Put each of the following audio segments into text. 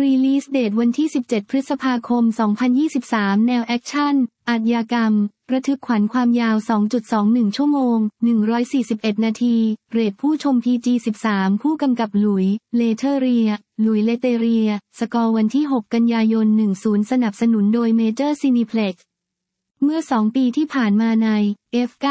release date วันที่ 17 พฤษภาคม 2023 แนวแอคชั่น อาชญากรรม ระทึกขวัญความยาว 2.21 ชั่วโมง 141 นาที เรทผู้ชม PG 13 ผู้กำกับหลุย เลเทเรีย หลุยเลเตเรีย สกอร์วันที่ 6 กันยายน 10 สนับสนุนโดย Major Cineplex เมื่อ 2 ปีที่ผ่านมาใน F9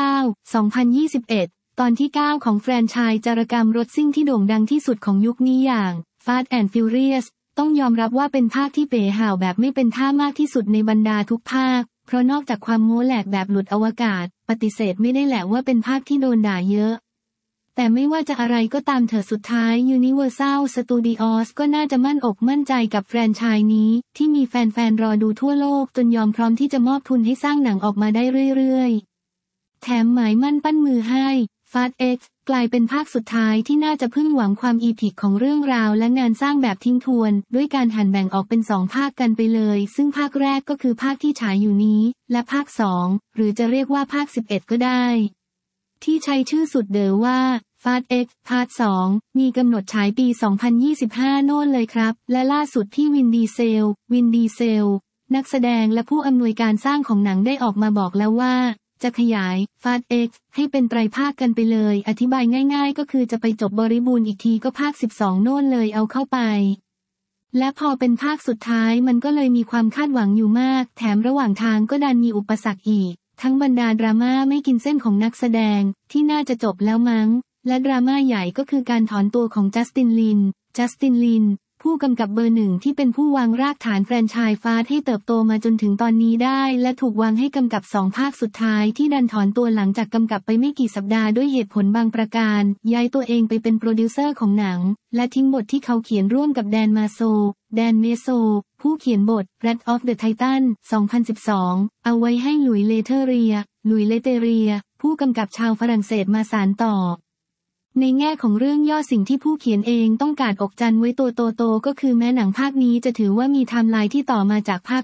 2021 ตอนที่ 9 ของแฟรนไชส์จารกรรมรถซิ่งที่โด่งดังที่สุดของยุคนี้อย่าง Fast and Furious ต้องยอมรับว่าเป็นภาคที่เป๋ห่าวแบบไม่เป็นท่ามากที่สุดในบรรดาทุกภาค เพราะนอกจากความโม้แหลกแบบหลุดอวกาศ ปฏิเสธไม่ได้แหละว่าเป็นภาคที่โดนด่าเยอะ แต่ไม่ว่าจะอะไรก็ตามเถอะสุดท้าย Universal Studios ก็น่าจะมั่นอกมั่นใจกับแฟรนไชส์นี้ ที่มีแฟนๆรอดูทั่วโลกจนยอมพร้อมที่จะมอบทุนให้สร้างหนังออกมาได้เรื่อยๆ แถมหมายมั่นปั้นมือให้ Fast X กลายเป็นภาคสุดท้ายที่น่าจะพึ่งหวังความ epic ของเรื่องราวและงานสร้างแบบทิ้งทวน ด้วยการหั่นแบ่งออกเป็นสองภาคกันไปเลย ซึ่งภาคแรกก็คือภาคที่ฉายอยู่นี้ และภาคสองหรือจะเรียกว่าภาค 11 ก็ได้ ที่ใช้ชื่อสุดเด๋อว่า Fast X Part 2มีกำหนดฉายปี 2025 โน่นเลยครับ และล่าสุดที่วินดีเซล วินดีเซล นักแสดงและผู้อำนวยการสร้างของหนังได้ออกมาบอกแล้วว่า จะขยาย Fast X ให้เป็นไตรภาคกันไปเลย อธิบายง่าย ๆ ก็คือจะไปจบบริบูรณ์อีกทีก็ภาค 12 โน่นเลยเอาเข้าไป และพอเป็นภาคสุดท้ายมันก็เลยมีความคาดหวังอยู่มาก แถมระหว่างทางก็ดันมีอุปสรรคอีก ทั้งบรรดาดราม่าไม่กินเส้นของนักแสดง ที่น่าจะจบแล้วมั้ง และดราม่าใหญ่ก็คือการถอนตัวของจัสตินลิน จัสตินลิน ผู้กำกับเบอร์หนึ่งที่เป็นผู้วางรากฐานแฟรนไชส์ฟาสให้เติบโตมาจนถึงตอนนี้ได้ และถูกวางให้กำกับสองภาคสุดท้ายที่ดันถอนตัวหลังจากกำกับไปไม่กี่สัปดาห์ด้วยเหตุผลบางประการ ย้ายตัวเองไปเป็นโปรดิวเซอร์ของหนัง และทิ้งบทที่เขาเขียนร่วมกับแดนมาโซ แดนเมโซ ผู้เขียนบท Wrath of the Titans 2012 เอาไว้ให้หลุยเลเทเรีย หลุยเลเตเรีย ผู้กำกับชาวฝรั่งเศสมาสานต่อ ในแง่ของเรื่องย่อสิ่งที่ผู้เขียนเองต้องการอกจันไว้ตัวโตๆก็คือแม้หนังภาคนี้จะถือว่ามีไทม์ไลน์ที่ต่อมาจากภาค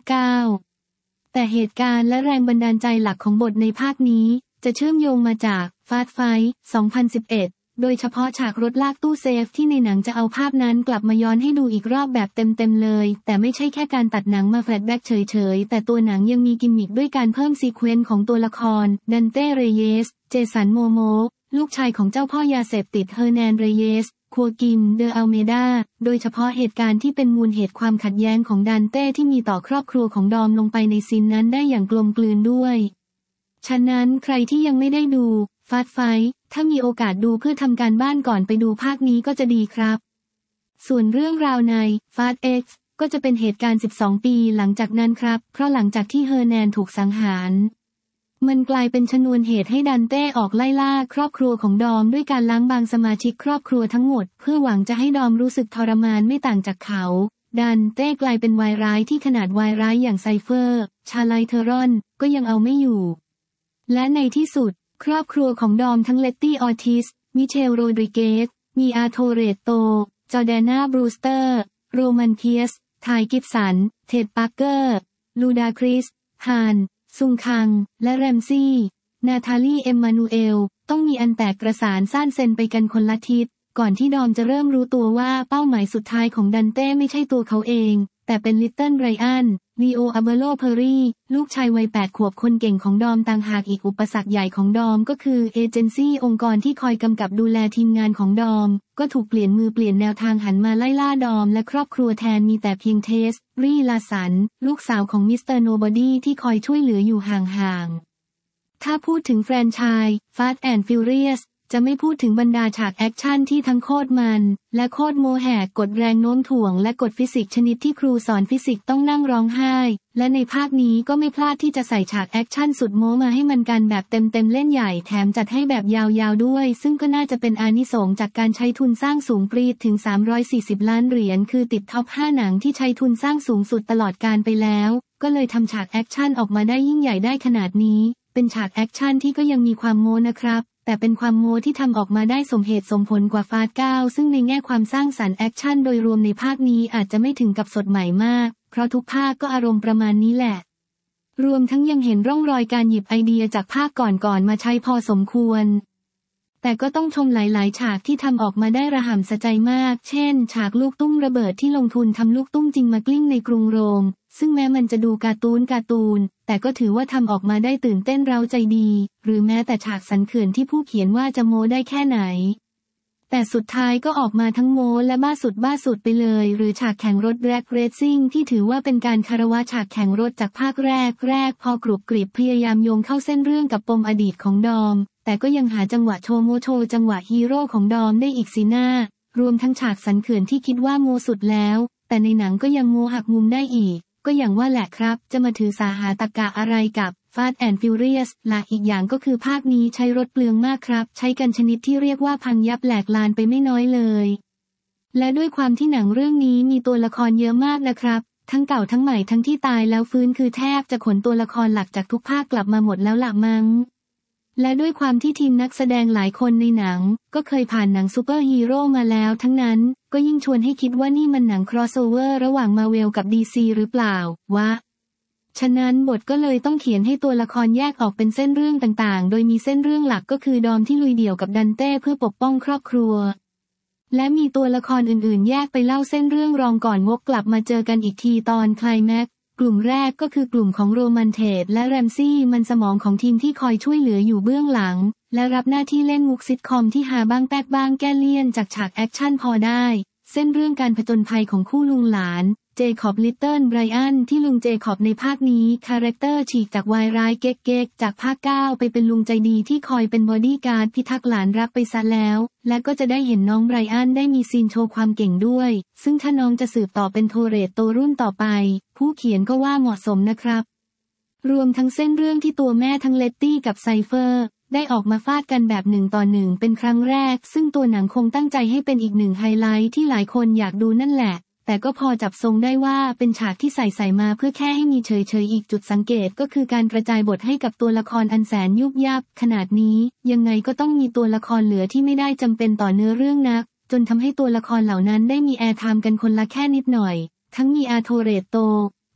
9แต่เหตุการณ์และแรงบันดาลใจหลักของบทในภาคนี้ จะเชื่อมโยงมาจาก Fast Five 2011 โดยเฉพาะฉากรถลากตู้เซฟที่ในหนังจะเอาภาพนั้นกลับมาย้อนให้ดูอีกรอบแบบเต็มๆเลย แต่ไม่ใช่แค่การตัดหนังมา flashback เฉยๆ แต่ตัวหนังยังมีกิมมิคด้วยการเพิ่ม sequence ของตัวละคร ดันเต้ เรเยส เจสัน โมโมอา ลูกชายของเจ้าพ่อยาเสพติดเฮอร์แนนเรเยส คัวกิม เดออัลเมดา โดยเฉพาะเหตุการณ์ที่เป็นมูลเหตุความขัดแย้งของดันเต้ที่มีต่อครอบครัวของดอมลงไปใน scene นั้นได้อย่างกลมกลืนด้วย ฉะนั้นใครที่ยังไม่ได้ดู ฟาดไฟ ถ้ามีโอกาสดูเพื่อทำการบ้านก่อนไปดูภาคนี้ก็จะดีครับ ส่วนเรื่องราวในฟาดเอ็กซ์ก็จะเป็นเหตุการณ์ 12 ปีหลังจากนั้นครับ เพราะหลังจากที่เฮอร์แนนถูกสังหาร มันกลายเป็นชนวนเหตุให้ดันเต้ออกไล่ล่าครอบครัวของดอมด้วยการล้างบางสมาชิกครอบครัวทั้งหมด เพื่อหวังจะให้ดอมรู้สึกทรมานไม่ต่างจากเขา ดันเต้กลายเป็นวายร้ายที่ขนาดวายร้ายอย่างไซเฟอร์ ชาร์ลีซเธอรอนก็ยังเอาไม่อยู่ และในที่สุด ครอบครัวของดอมทั้งเลตตี้ออทิส มิเชลโรดริเกส มีอาโทเรตโต จอแดนาบรูสเตอร์ โรมันเพียร์ซไทรีสกิ๊บสัน เทจปาร์เกอร์ ลูดาคริสฮาน ซุงคัง และแรมซี่ นาธาลีเอ็มมานูเอล ต้องมีอันแตกกระสานซ่านเซ็นไปกันคนละทิศ ก่อนที่ดอมจะเริ่มรู้ตัวว่าเป้าหมายสุดท้ายของดันเต้ไม่ใช่ตัวเขาเอง แต่เป็น Little ไบรอันลีโออาเบโลเพอรีลูกชายวัยแปดขวบคนเก่งของดอมต่างหากอีกอุปสรรคใหญ่ของดอมก็คือเอเจนซี่องค์กรที่คอยกำกับดูแลทีมงานของดอม ก็ถูกเปลี่ยนมือเปลี่ยนแนวทางหันมาไล่ล่าดอม และครอบครัวแทนมีแต่เพียงเทส บรีลาร์สัน ลูกสาวของ Mr. Nobody ที่คอยช่วยเหลืออยู่ห่างๆถ้าพูดถึงแฟรนไชส์ Fast and Furious จะไม่พูดถึงบรรดาฉากแอคชั่นที่ทั้งโคตรมัน และโคตรโม้แหกกฎแรงโน้มถ่วง และกฎฟิสิกส์ชนิดที่ครูสอนฟิสิกส์ต้องนั่งร้องไห้ และในภาคนี้ก็ไม่พลาดที่จะใส่ฉากแอคชั่นสุดโม้มาให้มันกันแบบเต็มๆเล่นใหญ่แถมจัดให้แบบยาวๆด้วย ซึ่งก็น่าจะเป็นอานิสงส์จากการใช้ทุนสร้างสูงปรี๊ดถึง 340 ล้านเหรียญคือติด top 5 หนังที่ใช้ทุนสร้างสูงสุดตลอดกาลไปแล้ว ก็เลยทำฉากแอคชั่นออกมาได้ยิ่งใหญ่ได้ขนาดนี้เป็นฉากแอคชั่นที่ก็ยังมีความโม้นะครับ แต่เป็นความโม้ที่ทำออกมาได้สมเหตุสมผลกว่า Fast เก้าซึ่งในแง่ความสร้างสรรค์แอคชั่นโดยรวมในภาคนี้อาจจะไม่ถึงกับสดใหม่มาก เพราะทุกภาคก็อารมณ์ประมาณนี้แหละ รวมทั้งยังเห็นร่องรอยการหยิบไอเดียจากภาคก่อนๆมาใช้พอสมควร แต่ก็ต้องชมหลาย ๆ ฉากที่ทำออกมาได้ระห่ำสะใจมาก เช่น ฉากลูกตุ้มระเบิดที่ลงทุนทำลูกตุ้มจริงมากลิ้งในกรุงโรม ซึ่งแม้มันจะดูการ์ตูนการ์ตูน แต่ก็ถือว่าทำออกมาได้ตื่นเต้นเราใจดี หรือแม้แต่ฉากสันเขื่อนที่ผู้เขียนว่าจะโมได้แค่ไหน แต่สุดท้ายก็ออกมาทั้งโมและบ้าสุดบ้าสุดไปเลย หรือฉากแข่งรถแร็กเรซซิ่งที่ถือว่าเป็นการคารวะฉากแข่งรถจากภาคแรกแรกพอกรุบกริบพยายามโยงเข้าเส้นเรื่องกับปมอดีตของดอม แต่ก็ยังหาจังหวะโชว์โมโชจังหวะฮีโร่ของดอมได้อีกสีหน้า รวมทั้งฉากสันเขื่อนที่คิดว่าโมสุดแล้ว แต่ในหนังก็ยังโมหักมุมได้อีก ก็อย่างว่าแหละครับ จะมาถือสาหาตะกะอะไรกับ Fast and Furious ละอีกอย่างก็คือภาคนี้ใช้รถเปลืองมากครับ ใช้กันชนิดที่เรียกว่าพังยับแหลกลานไปไม่น้อยเลย และด้วยความที่หนังเรื่องนี้มีตัวละครเยอะมากนะครับ ทั้งเก่าทั้งใหม่ทั้งที่ตายแล้วฟื้นคือแทบจะขนตัวละครหลักจากทุกภาคกลับมาหมดแล้วละมั้ง และด้วยความที่ทีมนักแสดงหลายคนในหนัง ก็เคยผ่านหนังซูเปอร์ฮีโร่มาแล้วทั้งนั้น ก็ยิ่งชวนให้คิดว่านี่มันหนัง crossover ระหว่างมาเวลกับ DC หรือเปล่าวะ ฉะนั้นบทก็เลยต้องเขียนให้ตัวละครแยกออกเป็นเส้นเรื่องต่างๆ โดยมีเส้นเรื่องหลักก็คือดอมที่ลุยเดี่ยวกับดันเต้เพื่อปกป้องครอบครัว และมีตัวละครอื่นๆ แยกไปเล่าเส้นเรื่องรองก่อนวกกลับมาเจอกันอีกทีตอนคลายแม็ก กลุ่มแรกก็คือกลุ่มของโรมันเทจและแรมซี่มันสมองของทีมที่คอยช่วยเหลืออยู่เบื้องหลัง และรับหน้าที่เล่นมุกซิทคอมที่ฮาบ้างแป๊กบ้างแก้เลี่ยนจากฉากแอคชั่นพอได้ เส้นเรื่องการผจญภัยของคู่ลุงหลาน เจคอบ Little ไบรอันที่ลุงเจคอบในภาคนี้ character ฉีกจากวายร้ายเก๊กๆ จากภาคเก้าไปเป็นลุงใจดีที่คอยเป็นบอดี้การ์ดพิทักษ์หลานรักไปซะแล้ว และก็จะได้เห็นน้องไบรอันได้มี scene โชว์ความเก่งด้วย ซึ่งถ้าน้องจะสืบต่อเป็นโทเรตโตรุ่นต่อไป ผู้เขียนก็ว่าเหมาะสมนะครับรวมทั้งเส้นเรื่องที่ตัวแม่ทั้งเลตตี้กับไซเฟอร์ ได้ออกมาฟาดกันแบบหนึ่งต่อหนึ่งเป็นครั้งแรก ซึ่งตัวหนังคงตั้งใจให้เป็นอีกหนึ่งไฮไลท์ที่หลายคนอยากดูนั่นแหละ แต่ก็พอจับทรงได้ว่าเป็นฉากที่ใส่ใส่มาเพื่อแค่ให้มีเฉยเฉยอีกจุดสังเกตก็คือการกระจายบทให้กับตัวละครอันแสนยุบยับขนาดนี้ ยังไงก็ต้องมีตัวละครเหลือที่ไม่ได้จำเป็นต่อเนื้อเรื่องนัก จนทำให้ตัวละครเหล่านั้นได้มี airtime กันคนละแค่นิดหน่อย ทั้งมีอาโทเรตโต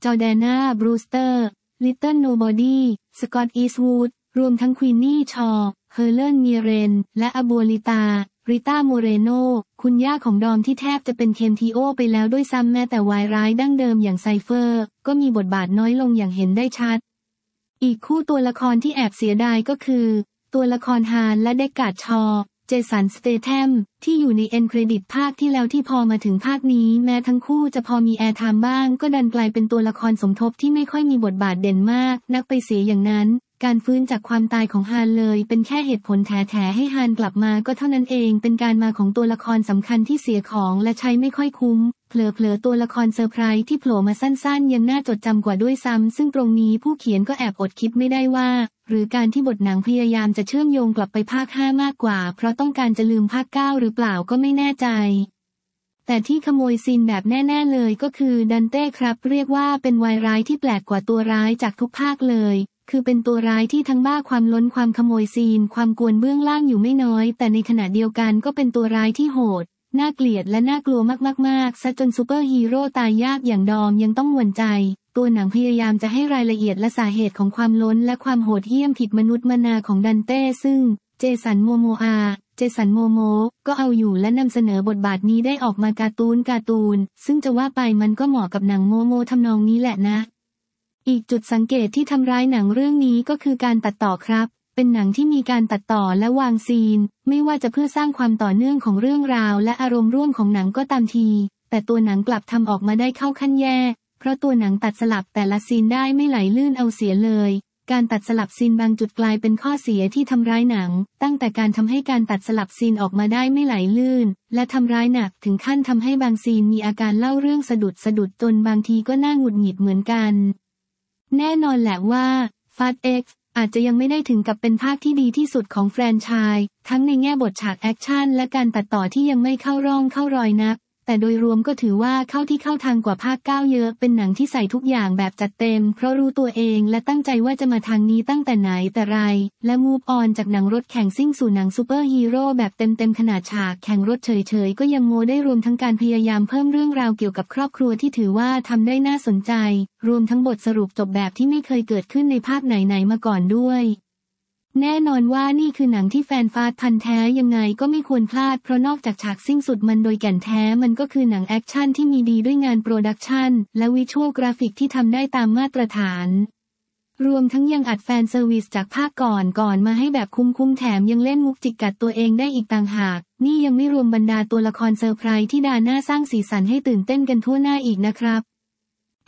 จอร์แดนา บรูสเตอร์ ลิตเติ้ลโนบอดี้ สกอตต์อีสวูด รวมทั้งควีนนี่ชอ เฮเลนมีร์เรน และอบัวลิตา ริต้าโมเรโน คุณย่าของดอมที่แทบจะเป็นเคนทีโอไปแล้วด้วยซ้ำแม้แต่วายร้ายดั้งเดิมอย่างไซเฟอร์ ก็มีบทบาทน้อยลงอย่างเห็นได้ชัด อีกคู่ตัวละครที่แอบเสียดายก็คือ ตัวละครฮานและเดกการ์ดชอว์ เจสันสเตเทมที่อยู่ใน end credit ภาคที่แล้วที่พอมาถึงภาคนี้แม้ทั้งคู่จะพอมี airtime บ้าง ก็ดันกลายเป็นตัวละครสมทบที่ไม่ค่อยมีบทบาทเด่นมาก นักไปเสียอย่างนั้น การฟื้นจากความตายของฮานเลย เป็นแค่เหตุผลแถๆให้ฮานกลับมาก็เท่านั้นเอง เป็นการมาของตัวละครสำคัญที่เสียของและใช้ไม่ค่อยคุ้ม เผลอๆตัวละครเซอร์ไพรส์ที่โผล่มาสั้นๆ ยังน่าจดจำกว่าด้วยซ้ำซึ่งตรงนี้ผู้เขียนก็แอบอดคิดไม่ได้ว่า หรือการที่บทหนังพยายามจะเชื่อมโยงกลับไปภาค 5 มากกว่า เพราะต้องการจะลืมภาค 9 หรือเปล่าก็ไม่แน่ใจแต่ที่ขโมยซีนแบบแน่ ๆ เลยก็คือดันเต้ครับ เรียกว่าเป็นวายร้ายที่แปลกกว่าตัวร้ายจากทุกภาคเลย คือเป็นตัวร้ายที่ทั้งบ้าความล้นความขโมยซีน ความกวนเบื้องล่างอยู่ไม่น้อย แต่ในขณะเดียวกันก็เป็นตัวร้ายที่โหด น่าเกลียดและน่ากลัวมากๆๆซะจนซูเปอร์ฮีโร่ตายยากอย่างดอมยังต้องหวั่นใจ ตัวหนังพยายามจะให้รายละเอียดและสาเหตุของความล้นและความโหดเหี้ยมผิดมนุษย์มนาของดันเต้ซึ่ง เจสันโมโมอา เจสันโมโม ก็เอาอยู่และนำเสนอบทบาทนี้ได้ออกมาการ์ตูนการ์ตูน ซึ่งจะว่าไปมันก็เหมาะกับหนังโมโมทำนองนี้แหละนะ อีกจุดสังเกตที่ทำร้ายหนังเรื่องนี้ก็คือการตัดต่อครับ เป็นหนังที่มีการตัดต่อและวางซีน ไม่ว่าจะเพื่อสร้างความต่อเนื่องของเรื่องราว และอารมณ์ร่วมของหนังก็ตามที แต่ตัวหนังกลับทำออกมาได้เข้าขั้นแย่ เพราะตัวหนังตัดสลับแต่ละซีนได้ไม่ไหลลื่นเอาเสียเลย การตัดสลับซีนบางจุดกลายเป็นข้อเสียที่ทำร้ายหนัง ตั้งแต่การทำให้การตัดสลับซีนออกมาได้ไม่ไหลลื่น และทำร้ายหนักถึงขั้นทำให้บางซีนมีอาการเล่าเรื่องสะดุดสะดุดจนบางทีก็น่าหงุดหงิดเหมือนกัน แน่นอนแหละว่า Fast X อาจจะยังไม่ได้ถึงกับเป็นภาคที่ดีที่สุดของแฟรนไชส์ทั้งในแง่บทฉากแอคชั่นและการตัดต่อที่ยังไม่เข้าร่องเข้ารอยนัก แต่โดยรวมก็ถือว่าเข้าที่เข้าทางกว่าภาคเก้าเยอะ เป็นหนังที่ใส่ทุกอย่างแบบจัดเต็ม เพราะรู้ตัวเองและตั้งใจว่าจะมาทางนี้ตั้งแต่ไหนแต่ไร และ move on จากหนังรถแข่งซิ่งสู่หนังซูเปอร์ฮีโร่แบบเต็มๆขนาดฉากแข่งรถเฉยๆ ก็ยังโม้ได้รวมทั้งการพยายามเพิ่มเรื่องราวเกี่ยวกับครอบครัวที่ถือว่าทำได้น่าสนใจ รวมทั้งบทสรุปจบแบบที่ไม่เคยเกิดขึ้นในภาคไหนๆมาก่อนด้วย แน่นอนว่านี่คือหนังที่แฟน Fast พันธุ์แท้ยังไงก็ไม่ควรพลาดเพราะนอกจากฉากซิ่งสุดมันโดยแก่นแท้มันก็คือหนังแอคชั่นที่มีดีด้วยงานโปรดักชันและ visual กราฟิกที่ทำได้ตามมาตรฐาน รวมทั้งยังอัด fan service จากภาคก่อนก่อนมาให้แบบคุ้มๆแถมยังเล่นมุกจิกกัดตัวเองได้อีกต่างหาก นี่ยังไม่รวมบรรดาตัวละครเซอร์ไพรส์ที่ดาหน้าสร้างสีสันให้ตื่นเต้นกันทั่วหน้าอีกนะครับ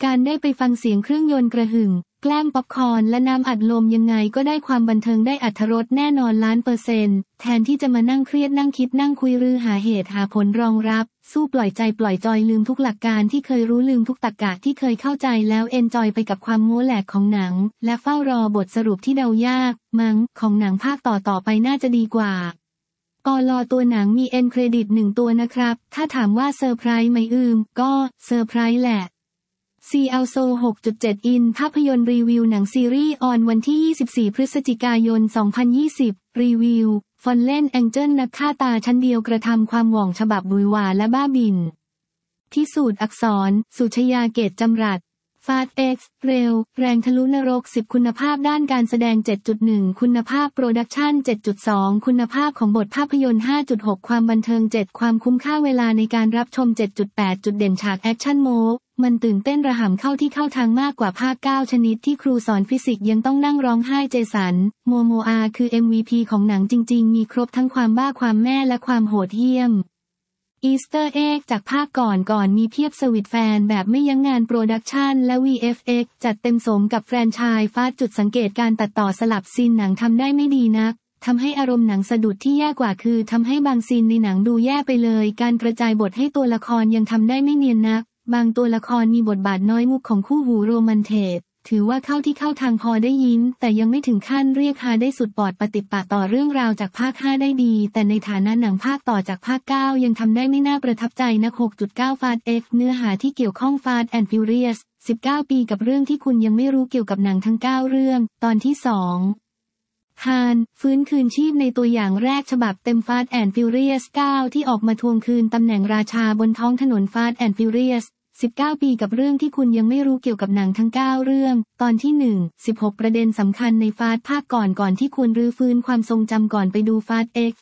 การได้ไปฟังเสียงเครื่องยนต์กระหึ่ม แกล้มป๊อปคอร์นและน้ำอัดลมยังไงก็ได้ความบันเทิงได้อรรถรสแน่นอนล้านเปอร์เซนต์แทนที่จะมานั่งเครียดนั่งคิดนั่งคุ้ยรื้อหาเหตุหาผลรองรับ สู้ปล่อยใจปล่อยจอยลืมทุกหลักการที่เคยรู้ลืมทุกตรรกะที่เคยเข้าใจแล้ว enjoy ไปกับความโม้แหลกของหนัง และเฝ้ารอบทสรุปที่เดายาก มั้งของหนังภาคต่อต่อไปน่าจะดีกว่าปอลอตัวหนังมี end credit หนึ่งตัวนะครับ ถ้าถามว่าเซอร์ไพรส์ไหมอืม ก็เซอร์ไพรส์แหละ see also 6.7 in ภาพยนตร์รีวิวหนังซีรีส์ on วันที่ 24 พฤศจิกายน 2020 รีวิว Fallen Angel นักฆ่าตาชั้นเดียวกระทำความหว่องฉบับบุยวาและบ้าบิ่นพิสูจน์อักษร สุชยาเกตจำรัด Fast X เร็วแรงทะลุนรก 10 คุณภาพด้านการแสดง 7.1 คุณภาพโปรดักชัน7.2 คุณภาพของบทภาพยนตร์ 5.6 ความบันเทิง 7 ความคุ้มค่าเวลาในการรับชม 7.8 จุดเด่นฉากแอคชั่นโม้ มันตื่นเต้นระห่ำเข้าที่เข้าทางมากกว่าภาค9ชนิดที่ครูสอนฟิสิกส์ยังต้องนั่งร้องไห้เจสัน โมโมอาคือ MVP ของหนังจริง ๆ มีครบทั้งความบ้าความแม่และความโหดเหี้ยม Easter egg จากภาคก่อนก่อนมีเพียบเซอร์วิสแฟนแบบไม่ยั้งงานโปรดักชันและ VFX จัดเต็มสมกับแฟรนไชส์ Fast จุดสังเกตการตัดต่อสลับซีนหนังทำได้ไม่ดีนักทำให้อารมณ์หนังสะดุดที่แย่กว่าคือทำให้บางซีนในหนังดูแย่ไปเลย การกระจายบทให้ตัวละครยังทำได้ไม่เนียนนัก บางตัวละครมีบทบาทน้อยมุกของคู่หูโรมันเทจถือว่าเข้าที่เข้าทางพอได้ยิ้ม แต่ยังไม่ถึงขั้นเรียกฮาได้สุดปอดปะติดปะต่อเรื่องราวจากภาค 5 ได้ดี แต่ในฐานะหนังภาคต่อจากภาค 9 ยังทำได้ไม่น่าประทับใจนัก 6.9 Fast X เนื้อหาที่เกี่ยวข้อง Fast and Furious 19 ปีกับเรื่องที่คุณยังไม่รู้เกี่ยวกับหนังทั้ง 9 เรื่อง ตอนที่ 2 ฮาน ฟื้นคืนชีพในตัวอย่างแรกฉบับเต็ม Fast and Furious 9ที่ออกมาทวงคืนตำแหน่งราชาบนท้องถนน Fast and Furious 19 ปีกับเรื่องที่คุณยังไม่รู้เกี่ยวกับหนังทั้ง 9 เรื่อง ตอนที่ 1 16 ประเด็นสำคัญในฟาดภาคก่อนก่อนที่คุณรื้อฟื้นความทรงจำก่อนไปดูฟาด X